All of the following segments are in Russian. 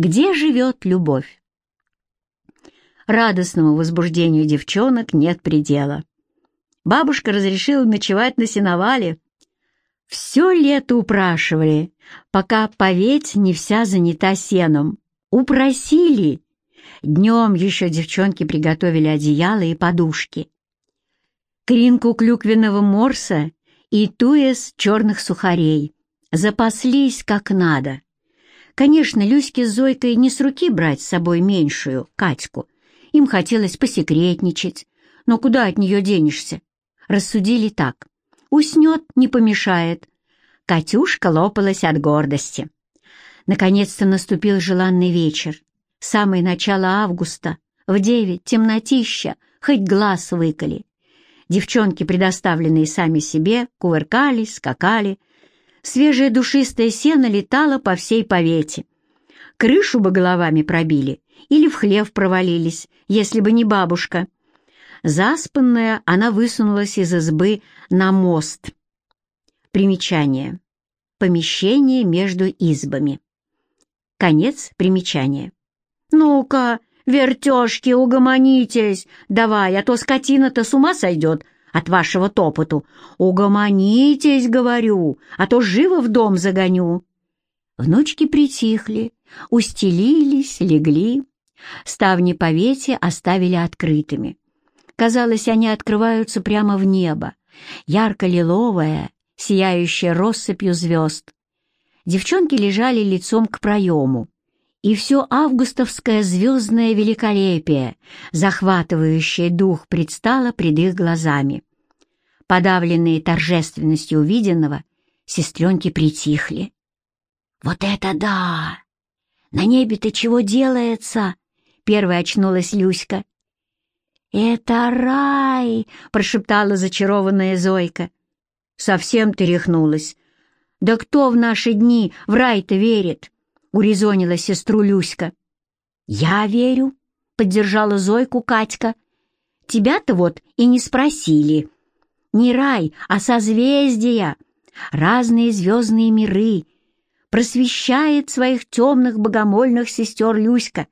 Где живет любовь? Радостному возбуждению девчонок нет предела. Бабушка разрешила ночевать на сеновале. Все лето упрашивали, пока поветь не вся занята сеном. Упросили. Днем еще девчонки приготовили одеяло и подушки. Кринку клюквенного морса и туес черных сухарей. Запаслись как надо. Конечно, Люське с Зойкой не с руки брать с собой меньшую, Катьку. Им хотелось посекретничать, но куда от нее денешься? Рассудили так. Уснет, не помешает. Катюшка лопалась от гордости. Наконец-то наступил желанный вечер. Самое начало августа. В девять, темнотища, хоть глаз выколи. Девчонки, предоставленные сами себе, кувыркались, скакали. Свежее душистое сено летало по всей повете. Крышу бы головами пробили или в хлев провалились, если бы не бабушка. Заспанная, она высунулась из избы на мост. Примечание. Помещение между избами. Конец примечания. «Ну-ка, вертежки, угомонитесь! Давай, а то скотина-то с ума сойдет от вашего топоту. Угомонитесь, говорю, а то живо в дом загоню». Внучки притихли, устелились, легли. Ставни по вете оставили открытыми. Казалось, они открываются прямо в небо, ярко-лиловое, сияющее россыпью звезд. Девчонки лежали лицом к проему, и все августовское звездное великолепие, захватывающее дух, предстало пред их глазами. Подавленные торжественностью увиденного, сестренки притихли. «Вот это да! На небе-то чего делается?» — первой очнулась Люська. «Это рай!» — прошептала зачарованная Зойка. «Совсем ты рехнулась. Да кто в наши дни в рай-то верит?» — урезонила сестру Люська. «Я верю», — поддержала Зойку Катька. «Тебя-то вот и не спросили. Не рай, а созвездия, разные звездные миры. Просвещает своих темных богомольных сестер Люська.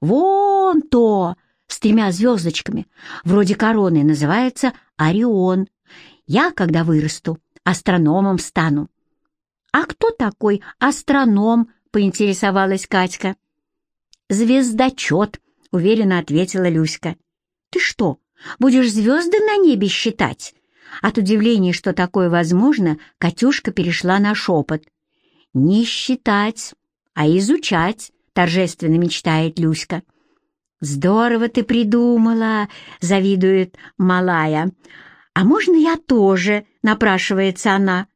Вон то!» с тремя звездочками, вроде короны, называется Орион. Я, когда вырасту, астрономом стану». «А кто такой астроном?» — поинтересовалась Катька. «Звездочет», — уверенно ответила Люська. «Ты что, будешь звезды на небе считать?» От удивления, что такое возможно, Катюшка перешла на шепот. «Не считать, а изучать», — торжественно мечтает Люська. «Здорово ты придумала!» — завидует малая. «А можно я тоже?» — напрашивается она.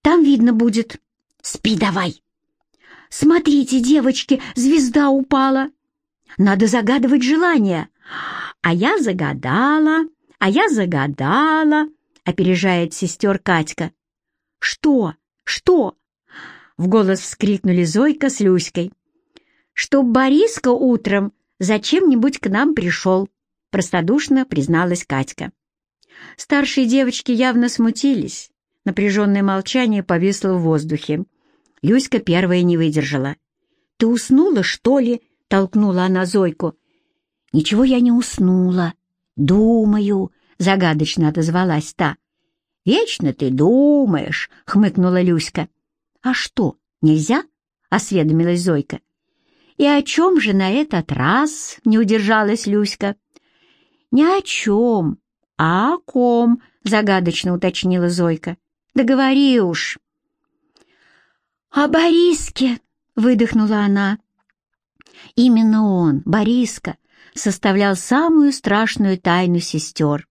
«Там видно будет. Спи давай!» «Смотрите, девочки, звезда упала!» «Надо загадывать желание!» «А я загадала, а я загадала!» — опережает сестер Катька. «Что? Что?» — в голос вскрикнули Зойка с Люськой. «Чтоб Бориска утром зачем-нибудь к нам пришел», — простодушно призналась Катька. Старшие девочки явно смутились. Напряженное молчание повисло в воздухе. Люська первая не выдержала. «Ты уснула, что ли?» — толкнула она Зойку. «Ничего я не уснула. Думаю», — загадочно отозвалась та. «Вечно ты думаешь», — хмыкнула Люська. «А что, нельзя?» — осведомилась Зойка. «И о чем же на этот раз?» — не удержалась Люська. «Ни о чем, а о ком?» — загадочно уточнила Зойка. «Да говори уж». «О Бориске!» — выдохнула она. Именно он, Бориска, составлял самую страшную тайну сестер.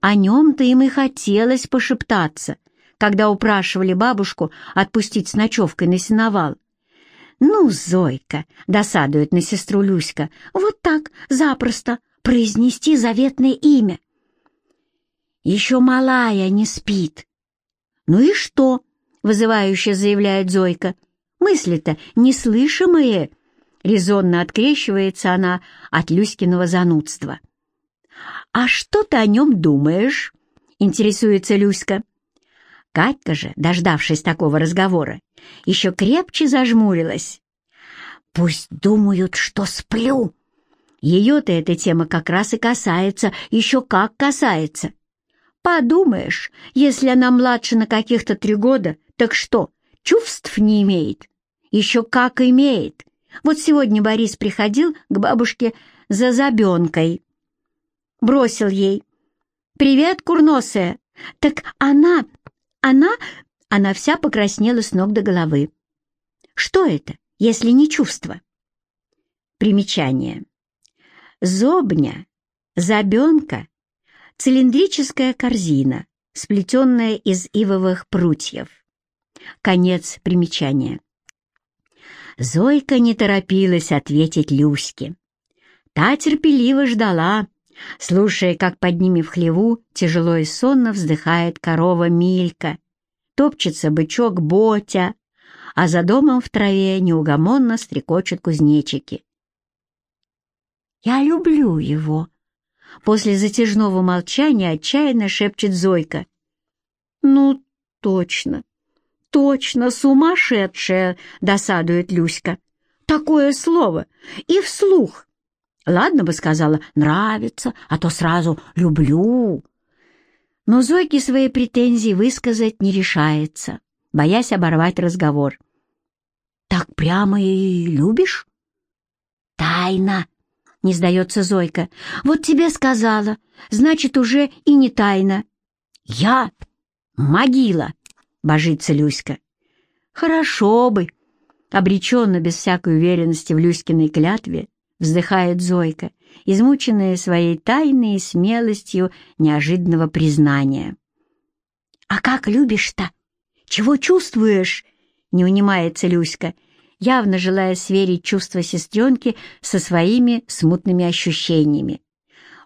О нем-то им и хотелось пошептаться, когда упрашивали бабушку отпустить с ночевкой на сеновал. «Ну, Зойка!» — досадует на сестру Люська. «Вот так, запросто, произнести заветное имя». «Еще малая не спит». «Ну и что?» — вызывающе заявляет Зойка. «Мысли-то неслышимые!» — резонно открещивается она от Люськиного занудства. «А что ты о нем думаешь?» — интересуется Люська. Катька же, дождавшись такого разговора, еще крепче зажмурилась. Пусть думают, что сплю. Ее-то эта тема как раз и касается, еще как касается. Подумаешь, если она младше на каких-то три года, так что, чувств не имеет? Еще как имеет. Вот сегодня Борис приходил к бабушке за забенкой. Бросил ей. «Привет, курносая!» Так она, она, она вся покраснела с ног до головы. Что это, если не чувство? Примечание. Зобня, забенка, цилиндрическая корзина, сплетенная из ивовых прутьев. Конец примечания. Зойка не торопилась ответить Люське. Та терпеливо ждала, слушая, как под ними в хлеву тяжело и сонно вздыхает корова Милька, топчется бычок Ботя, а за домом в траве неугомонно стрекочут кузнечики. «Я люблю его!» После затяжного молчания отчаянно шепчет Зойка. «Ну, точно, точно, сумасшедшая!» — досадует Люська. «Такое слово! И вслух!» Ладно бы сказала «нравится», а то сразу «люблю». Но Зойке свои претензии высказать не решается, боясь оборвать разговор. «Так прямо и любишь?» «Тайна», — не сдается Зойка. «Вот тебе сказала, значит, уже и не тайна». «Я? Могила!» — божится Люська. «Хорошо бы!» Обреченно, без всякой уверенности в Люськиной клятве, вздыхает Зойка, измученная своей тайной смелостью неожиданного признания. «А как любишь-то? Чего чувствуешь?» — не унимается Люська, явно желая сверить чувства сестренки со своими смутными ощущениями.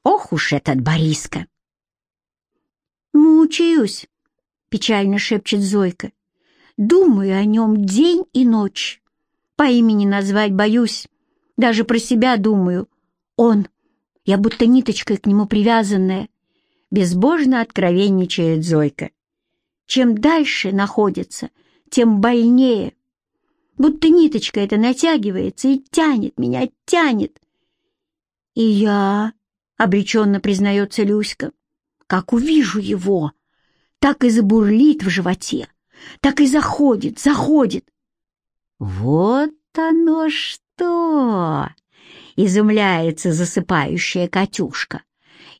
«Ох уж этот Бориска!» «Мучаюсь», — печально шепчет Зойка. «Думаю о нем день и ночь. По имени назвать боюсь, даже про себя думаю. Он, я будто ниточкой к нему привязанная. Безбожно откровенничает Зойка. Чем дальше находится, тем больнее. Будто ниточка эта натягивается и тянет меня, тянет. И я, — обреченно признается Люська, — как увижу его, так и забурлит в животе, так и заходит, заходит. Вот оно что! что?» — изумляется засыпающая Катюшка.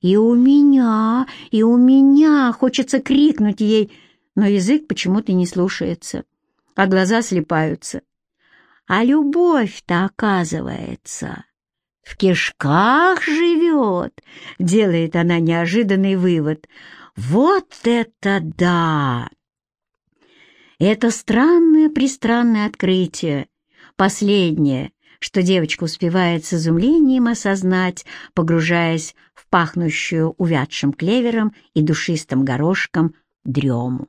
«И у меня, и у меня!» — хочется крикнуть ей, но язык почему-то не слушается, а глаза слепаются. А любовь-то, оказывается, в кишках живет, делает она неожиданный вывод. Вот это да! Это странное-пристранное открытие, последнее, что девочка успевает с изумлением осознать, погружаясь в пахнущую увядшим клевером и душистым горошком дрему.